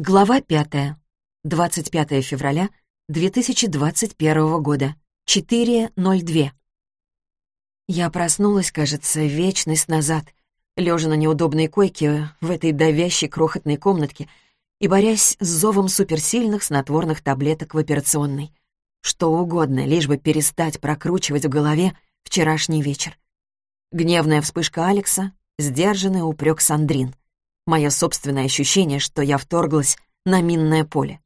Глава пятая. 25 февраля 2021 года. 4.02. Я проснулась, кажется, вечность назад, лежа на неудобной койке в этой давящей крохотной комнатке и борясь с зовом суперсильных снотворных таблеток в операционной. Что угодно, лишь бы перестать прокручивать в голове вчерашний вечер. Гневная вспышка Алекса, сдержанный упрек Сандрин — мое собственное ощущение, что я вторглась на минное поле.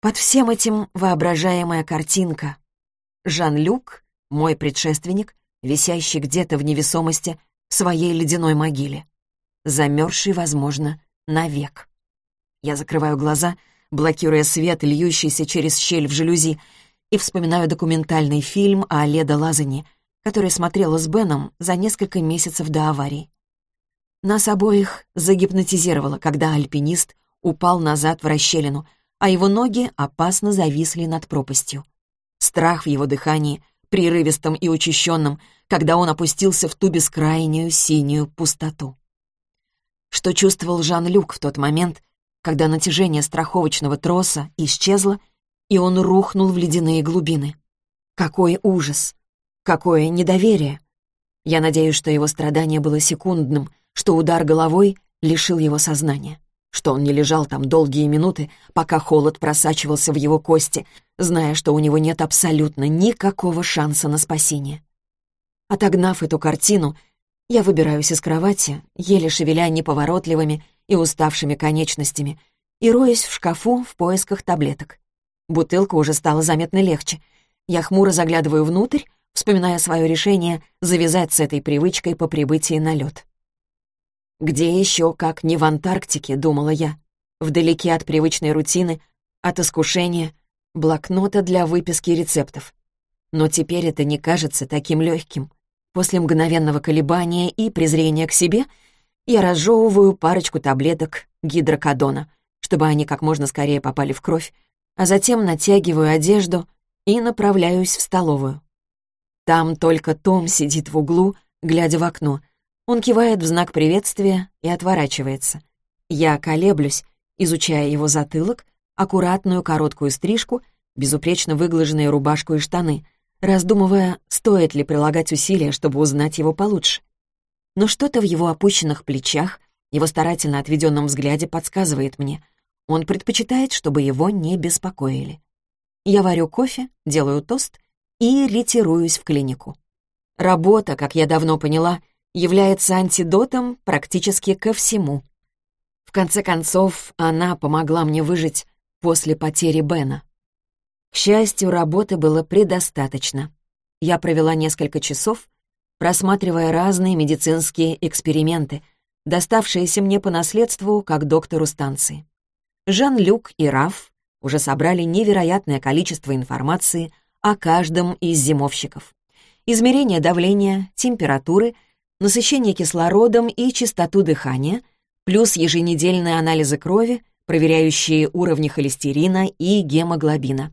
Под всем этим воображаемая картинка. Жан-Люк, мой предшественник, висящий где-то в невесомости в своей ледяной могиле. Замерзший, возможно, навек. Я закрываю глаза, блокируя свет, льющийся через щель в жалюзи, и вспоминаю документальный фильм о Леда Лазани, который смотрела с Беном за несколько месяцев до аварии. Нас обоих загипнотизировало, когда альпинист упал назад в расщелину, а его ноги опасно зависли над пропастью. Страх в его дыхании, прерывистом и учащенном, когда он опустился в ту бескрайнюю синюю пустоту. Что чувствовал Жан-Люк в тот момент, когда натяжение страховочного троса исчезло, и он рухнул в ледяные глубины? Какой ужас! Какое недоверие! Я надеюсь, что его страдание было секундным, что удар головой лишил его сознания, что он не лежал там долгие минуты, пока холод просачивался в его кости, зная, что у него нет абсолютно никакого шанса на спасение. Отогнав эту картину, я выбираюсь из кровати, еле шевеля неповоротливыми и уставшими конечностями, и роюсь в шкафу в поисках таблеток. Бутылка уже стала заметно легче. Я хмуро заглядываю внутрь, вспоминая свое решение завязать с этой привычкой по прибытии на лед. Где еще, как не в Антарктике, думала я. Вдалеке от привычной рутины, от искушения, блокнота для выписки рецептов. Но теперь это не кажется таким легким. После мгновенного колебания и презрения к себе я разжевываю парочку таблеток гидрокодона, чтобы они как можно скорее попали в кровь, а затем натягиваю одежду и направляюсь в столовую. Там только Том сидит в углу, глядя в окно, он кивает в знак приветствия и отворачивается. Я колеблюсь, изучая его затылок, аккуратную короткую стрижку, безупречно выглаженные рубашку и штаны, раздумывая, стоит ли прилагать усилия, чтобы узнать его получше. Но что-то в его опущенных плечах, его старательно отведенном взгляде подсказывает мне. Он предпочитает, чтобы его не беспокоили. Я варю кофе, делаю тост и ретируюсь в клинику. Работа, как я давно поняла, является антидотом практически ко всему. В конце концов, она помогла мне выжить после потери Бена. К счастью, работы было предостаточно. Я провела несколько часов, просматривая разные медицинские эксперименты, доставшиеся мне по наследству как доктору станции. Жан-Люк и Раф уже собрали невероятное количество информации о каждом из зимовщиков. Измерение давления, температуры — насыщение кислородом и частоту дыхания, плюс еженедельные анализы крови, проверяющие уровни холестерина и гемоглобина.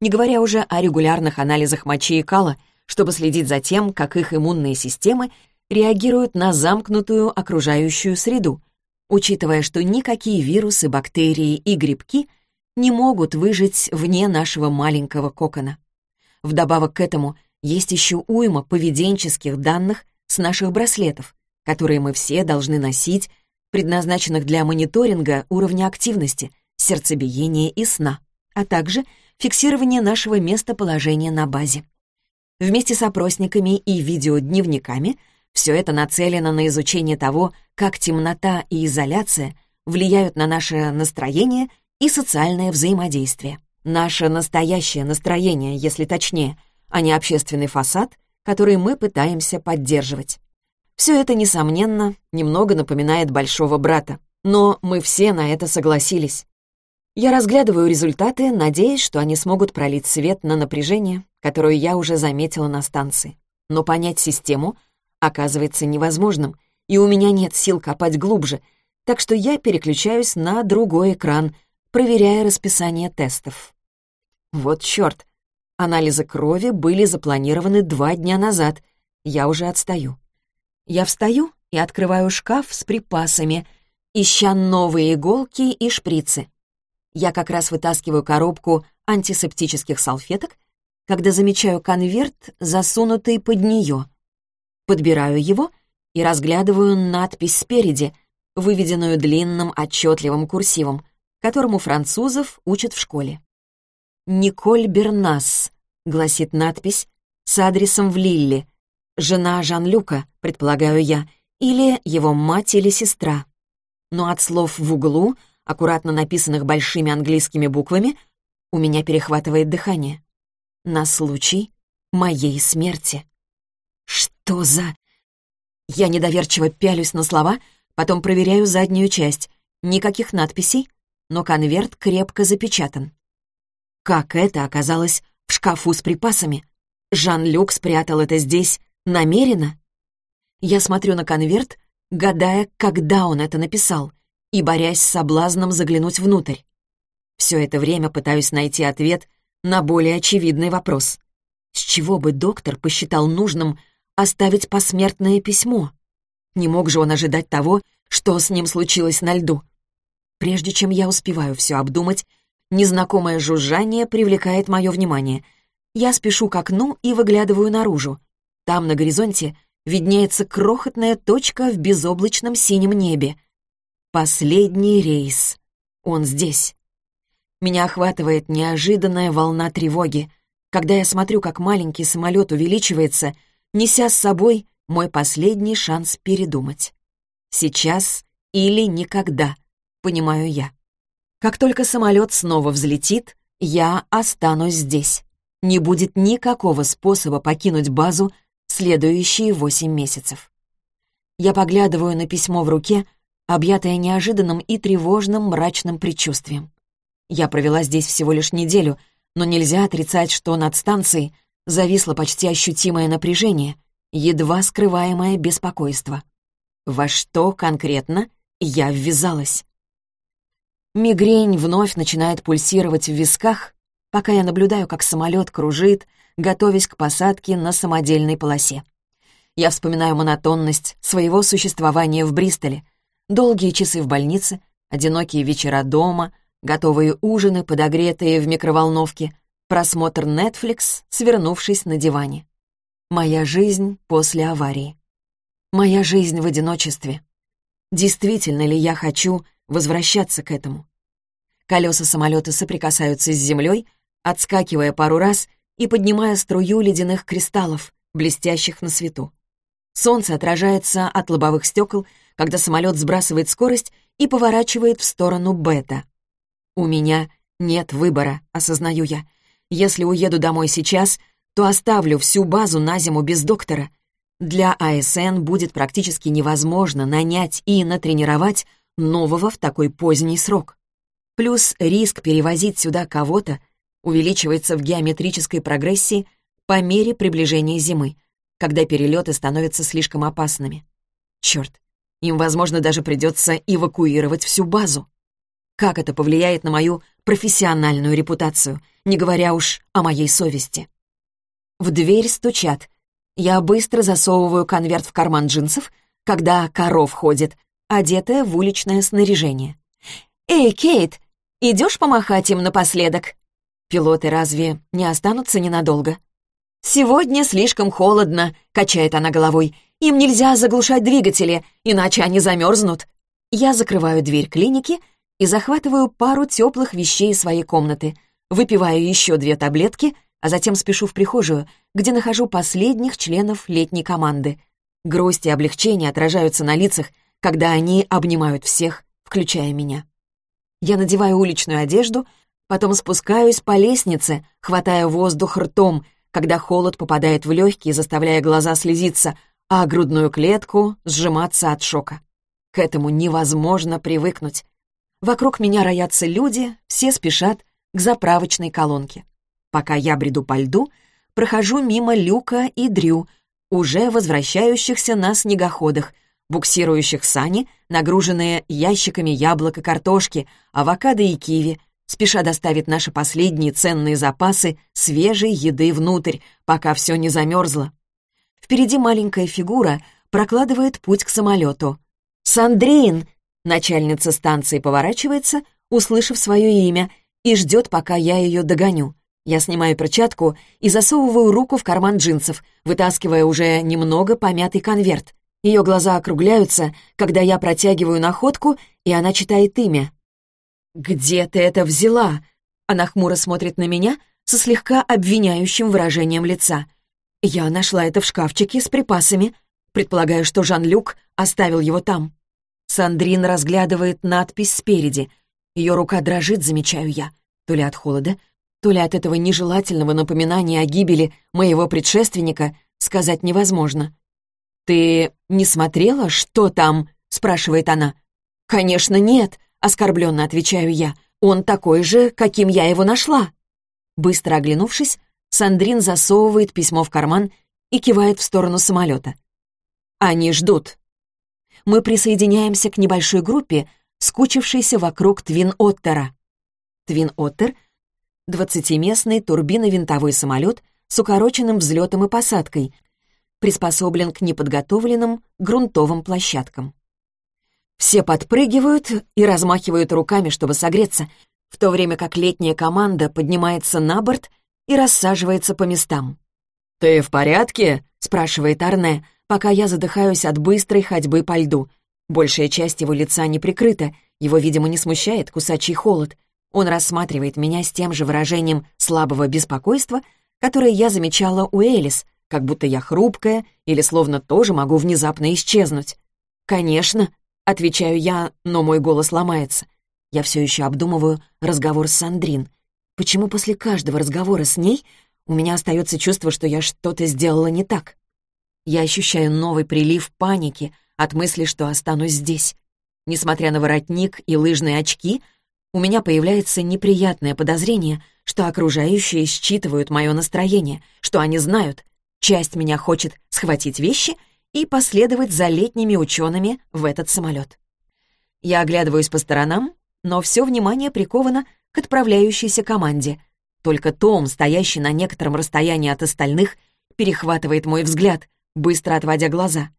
Не говоря уже о регулярных анализах мочи и кала, чтобы следить за тем, как их иммунные системы реагируют на замкнутую окружающую среду, учитывая, что никакие вирусы, бактерии и грибки не могут выжить вне нашего маленького кокона. Вдобавок к этому есть еще уйма поведенческих данных, с наших браслетов, которые мы все должны носить, предназначенных для мониторинга уровня активности, сердцебиения и сна, а также фиксирования нашего местоположения на базе. Вместе с опросниками и видеодневниками все это нацелено на изучение того, как темнота и изоляция влияют на наше настроение и социальное взаимодействие. Наше настоящее настроение, если точнее, а не общественный фасад — который мы пытаемся поддерживать. Все это, несомненно, немного напоминает большого брата, но мы все на это согласились. Я разглядываю результаты, надеясь, что они смогут пролить свет на напряжение, которое я уже заметила на станции. Но понять систему оказывается невозможным, и у меня нет сил копать глубже, так что я переключаюсь на другой экран, проверяя расписание тестов. Вот чёрт, Анализы крови были запланированы два дня назад. Я уже отстаю. Я встаю и открываю шкаф с припасами, ища новые иголки и шприцы. Я как раз вытаскиваю коробку антисептических салфеток, когда замечаю конверт, засунутый под нее. Подбираю его и разглядываю надпись спереди, выведенную длинным отчетливым курсивом, которому французов учат в школе. «Николь Бернас», — гласит надпись, с адресом в Лилле. Жена Жан-Люка, предполагаю я, или его мать или сестра. Но от слов в углу, аккуратно написанных большими английскими буквами, у меня перехватывает дыхание. На случай моей смерти. Что за... Я недоверчиво пялюсь на слова, потом проверяю заднюю часть. Никаких надписей, но конверт крепко запечатан. Как это оказалось в шкафу с припасами? Жан-Люк спрятал это здесь намеренно? Я смотрю на конверт, гадая, когда он это написал, и борясь с соблазном заглянуть внутрь. Все это время пытаюсь найти ответ на более очевидный вопрос. С чего бы доктор посчитал нужным оставить посмертное письмо? Не мог же он ожидать того, что с ним случилось на льду? Прежде чем я успеваю все обдумать, Незнакомое жужжание привлекает мое внимание. Я спешу к окну и выглядываю наружу. Там, на горизонте, виднеется крохотная точка в безоблачном синем небе. Последний рейс. Он здесь. Меня охватывает неожиданная волна тревоги, когда я смотрю, как маленький самолет увеличивается, неся с собой мой последний шанс передумать. Сейчас или никогда, понимаю я. Как только самолет снова взлетит, я останусь здесь. Не будет никакого способа покинуть базу следующие восемь месяцев. Я поглядываю на письмо в руке, объятое неожиданным и тревожным мрачным предчувствием. Я провела здесь всего лишь неделю, но нельзя отрицать, что над станцией зависло почти ощутимое напряжение, едва скрываемое беспокойство. Во что конкретно я ввязалась? Мигрень вновь начинает пульсировать в висках, пока я наблюдаю, как самолет кружит, готовясь к посадке на самодельной полосе. Я вспоминаю монотонность своего существования в Бристоле, долгие часы в больнице, одинокие вечера дома, готовые ужины, подогретые в микроволновке, просмотр Netflix, свернувшись на диване. Моя жизнь после аварии. Моя жизнь в одиночестве. Действительно ли я хочу возвращаться к этому. Колеса самолета соприкасаются с землей, отскакивая пару раз и поднимая струю ледяных кристаллов, блестящих на свету. Солнце отражается от лобовых стекол, когда самолет сбрасывает скорость и поворачивает в сторону бета. У меня нет выбора, осознаю я. Если уеду домой сейчас, то оставлю всю базу на зиму без доктора. Для АСН будет практически невозможно нанять и натренировать нового в такой поздний срок. Плюс риск перевозить сюда кого-то увеличивается в геометрической прогрессии по мере приближения зимы, когда перелеты становятся слишком опасными. Черт, им, возможно, даже придется эвакуировать всю базу. Как это повлияет на мою профессиональную репутацию, не говоря уж о моей совести? В дверь стучат. Я быстро засовываю конверт в карман джинсов, когда коров ходит, одетая в уличное снаряжение. «Эй, Кейт, идешь помахать им напоследок?» Пилоты разве не останутся ненадолго? «Сегодня слишком холодно», — качает она головой. «Им нельзя заглушать двигатели, иначе они замерзнут». Я закрываю дверь клиники и захватываю пару теплых вещей из своей комнаты, выпиваю еще две таблетки, а затем спешу в прихожую, где нахожу последних членов летней команды. Грусть и облегчение отражаются на лицах, когда они обнимают всех, включая меня. Я надеваю уличную одежду, потом спускаюсь по лестнице, хватая воздух ртом, когда холод попадает в легкие, заставляя глаза слезиться, а грудную клетку сжиматься от шока. К этому невозможно привыкнуть. Вокруг меня роятся люди, все спешат к заправочной колонке. Пока я бреду по льду, прохожу мимо Люка и Дрю, уже возвращающихся на снегоходах — буксирующих сани, нагруженные ящиками яблок и картошки, авокадо и киви, спеша доставить наши последние ценные запасы свежей еды внутрь, пока все не замерзло. Впереди маленькая фигура прокладывает путь к самолету. «Сандрин!» Начальница станции поворачивается, услышав свое имя, и ждет, пока я ее догоню. Я снимаю перчатку и засовываю руку в карман джинсов, вытаскивая уже немного помятый конверт. Ее глаза округляются, когда я протягиваю находку, и она читает имя. «Где ты это взяла?» Она хмуро смотрит на меня со слегка обвиняющим выражением лица. «Я нашла это в шкафчике с припасами. Предполагаю, что Жан-Люк оставил его там». Сандрин разглядывает надпись спереди. Ее рука дрожит, замечаю я. То ли от холода, то ли от этого нежелательного напоминания о гибели моего предшественника сказать невозможно. «Ты не смотрела, что там?» — спрашивает она. «Конечно, нет», — оскорбленно отвечаю я. «Он такой же, каким я его нашла». Быстро оглянувшись, Сандрин засовывает письмо в карман и кивает в сторону самолета. «Они ждут». Мы присоединяемся к небольшой группе, скучившейся вокруг Твин-Оттера. Твин-Оттер — двадцатиместный турбино-винтовой самолет с укороченным взлетом и посадкой, приспособлен к неподготовленным грунтовым площадкам. Все подпрыгивают и размахивают руками, чтобы согреться, в то время как летняя команда поднимается на борт и рассаживается по местам. «Ты в порядке?» — спрашивает Арне, пока я задыхаюсь от быстрой ходьбы по льду. Большая часть его лица не прикрыта, его, видимо, не смущает кусачий холод. Он рассматривает меня с тем же выражением слабого беспокойства, которое я замечала у Элис, как будто я хрупкая или словно тоже могу внезапно исчезнуть. «Конечно», — отвечаю я, но мой голос ломается. Я все еще обдумываю разговор с Сандрин. Почему после каждого разговора с ней у меня остается чувство, что я что-то сделала не так? Я ощущаю новый прилив паники от мысли, что останусь здесь. Несмотря на воротник и лыжные очки, у меня появляется неприятное подозрение, что окружающие считывают мое настроение, что они знают, часть меня хочет схватить вещи и последовать за летними учеными в этот самолет. Я оглядываюсь по сторонам но все внимание приковано к отправляющейся команде. Только Том, стоящий на некотором расстоянии от остальных, перехватывает мой взгляд, быстро отводя глаза.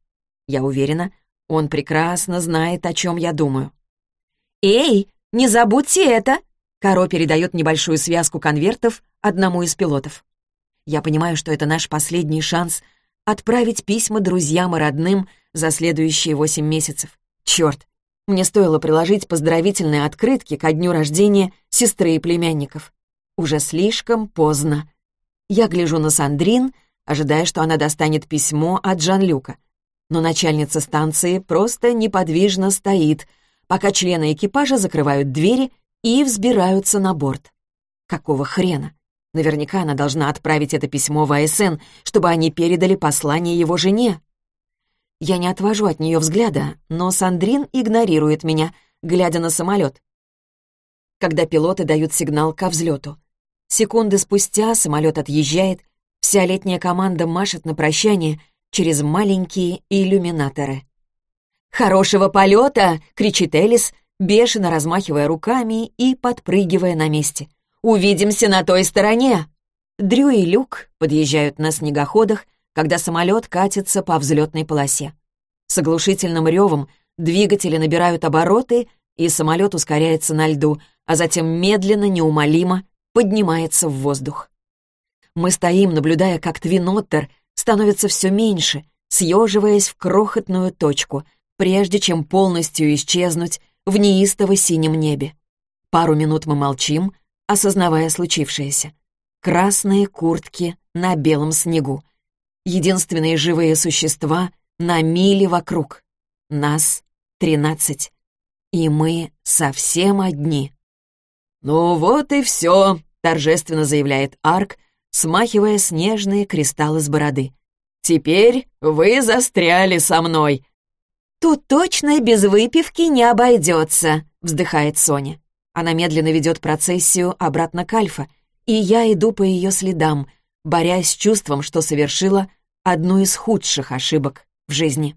Я уверена, он прекрасно знает, о чем я думаю. «Эй, не забудьте это!» Каро передает небольшую связку конвертов одному из пилотов. Я понимаю, что это наш последний шанс отправить письма друзьям и родным за следующие восемь месяцев. Черт, мне стоило приложить поздравительные открытки ко дню рождения сестры и племянников. Уже слишком поздно. Я гляжу на Сандрин, ожидая, что она достанет письмо от Жан-Люка. Но начальница станции просто неподвижно стоит, пока члены экипажа закрывают двери и взбираются на борт. Какого хрена? Наверняка она должна отправить это письмо в АСН, чтобы они передали послание его жене. Я не отвожу от нее взгляда, но Сандрин игнорирует меня, глядя на самолет. Когда пилоты дают сигнал ко взлету. Секунды спустя самолет отъезжает, вся летняя команда машет на прощание через маленькие иллюминаторы. «Хорошего полета!» — кричит Элис, бешено размахивая руками и подпрыгивая на месте. «Увидимся на той стороне!» Дрю и Люк подъезжают на снегоходах, когда самолет катится по взлетной полосе. С оглушительным ревом двигатели набирают обороты, и самолет ускоряется на льду, а затем медленно, неумолимо поднимается в воздух. Мы стоим, наблюдая, как Твиноттер становится все меньше, съеживаясь в крохотную точку, прежде чем полностью исчезнуть в неистово-синем небе. Пару минут мы молчим, осознавая случившееся. Красные куртки на белом снегу единственные живые существа на мили вокруг. Нас тринадцать. И мы совсем одни. «Ну вот и все», — торжественно заявляет Арк, смахивая снежные кристаллы с бороды. «Теперь вы застряли со мной». «Тут точно без выпивки не обойдется», — вздыхает Соня. Она медленно ведет процессию обратно к Альфа, и я иду по ее следам, борясь с чувством, что совершила одну из худших ошибок в жизни.